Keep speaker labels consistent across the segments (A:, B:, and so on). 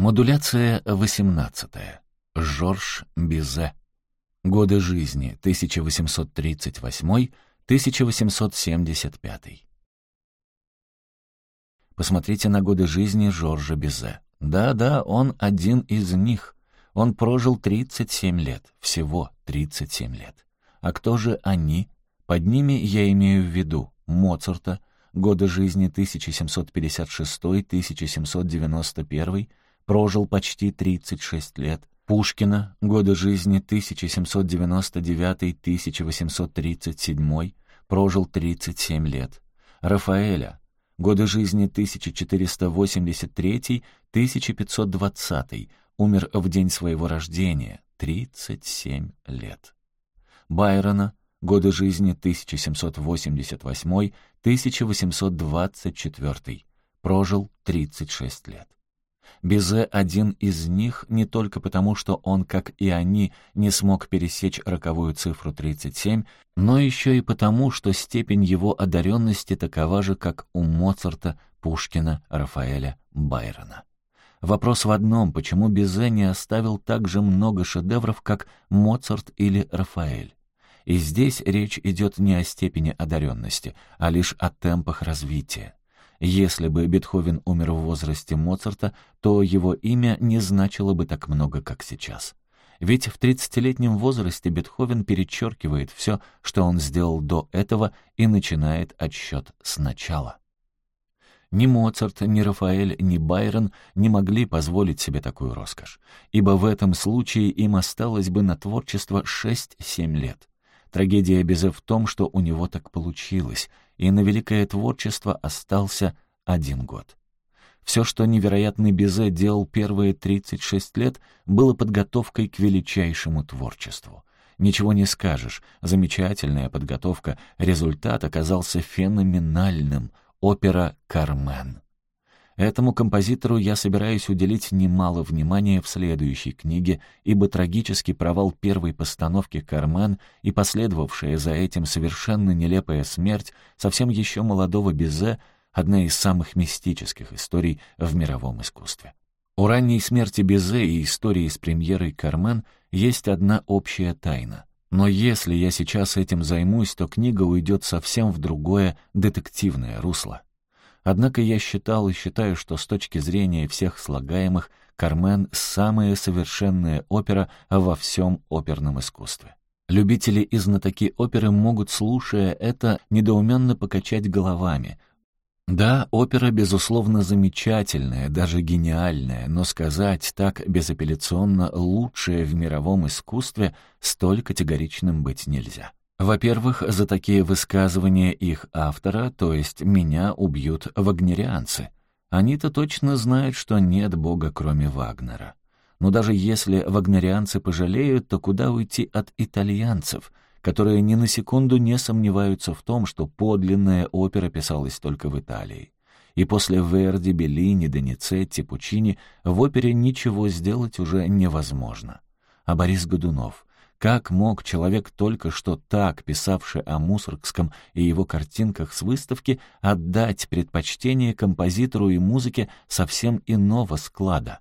A: Модуляция 18. Жорж Бизе. Годы жизни 1838-1875. Посмотрите на годы жизни Жоржа Бизе. Да-да, он один из них. Он прожил 37 лет, всего 37 лет. А кто же они? Под ними я имею в виду Моцарта, годы жизни 1756-1791, прожил почти 36 лет. Пушкина, годы жизни 1799-1837, прожил 37 лет. Рафаэля, годы жизни 1483-1520, умер в день своего рождения, 37 лет. Байрона, годы жизни 1788-1824, прожил 36 лет. Безе один из них не только потому, что он, как и они, не смог пересечь роковую цифру 37, но еще и потому, что степень его одаренности такова же, как у Моцарта, Пушкина, Рафаэля, Байрона. Вопрос в одном, почему Безе не оставил так же много шедевров, как Моцарт или Рафаэль? И здесь речь идет не о степени одаренности, а лишь о темпах развития. Если бы Бетховен умер в возрасте Моцарта, то его имя не значило бы так много, как сейчас. Ведь в 30-летнем возрасте Бетховен перечеркивает все, что он сделал до этого, и начинает отсчет сначала. Ни Моцарт, ни Рафаэль, ни Байрон не могли позволить себе такую роскошь, ибо в этом случае им осталось бы на творчество 6-7 лет. Трагедия Безе в том, что у него так получилось, и на великое творчество остался один год. Все, что невероятный Безе делал первые 36 лет, было подготовкой к величайшему творчеству. Ничего не скажешь, замечательная подготовка, результат оказался феноменальным. Опера «Кармен». Этому композитору я собираюсь уделить немало внимания в следующей книге, ибо трагический провал первой постановки «Кармен» и последовавшая за этим совершенно нелепая смерть совсем еще молодого Безе — одна из самых мистических историй в мировом искусстве. У ранней смерти Безе и истории с премьерой «Кармен» есть одна общая тайна. Но если я сейчас этим займусь, то книга уйдет совсем в другое детективное русло. Однако я считал и считаю, что с точки зрения всех слагаемых «Кармен» — самая совершенная опера во всем оперном искусстве. Любители и знатоки оперы могут, слушая это, недоуменно покачать головами. Да, опера, безусловно, замечательная, даже гениальная, но сказать так безапелляционно лучшее в мировом искусстве столь категоричным быть нельзя. Во-первых, за такие высказывания их автора, то есть меня, убьют вагнерианцы. Они-то точно знают, что нет Бога, кроме Вагнера. Но даже если вагнерианцы пожалеют, то куда уйти от итальянцев, которые ни на секунду не сомневаются в том, что подлинная опера писалась только в Италии. И после Верди, Беллини, Доницетти, Пучини в опере ничего сделать уже невозможно. А Борис Годунов — как мог человек, только что так писавший о Мусоргском и его картинках с выставки, отдать предпочтение композитору и музыке совсем иного склада?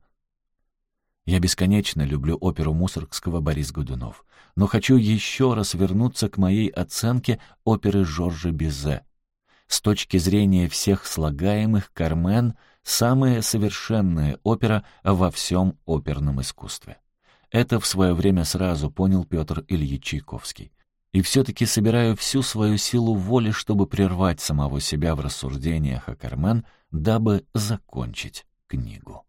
A: Я бесконечно люблю оперу Мусоргского Борис Годунов, но хочу еще раз вернуться к моей оценке оперы Жоржа Бизе. С точки зрения всех слагаемых, «Кармен» — самая совершенная опера во всем оперном искусстве. Это в свое время сразу понял Петр Ильич Чайковский. И все-таки собираю всю свою силу воли, чтобы прервать самого себя в рассуждениях о Кармен, дабы закончить книгу.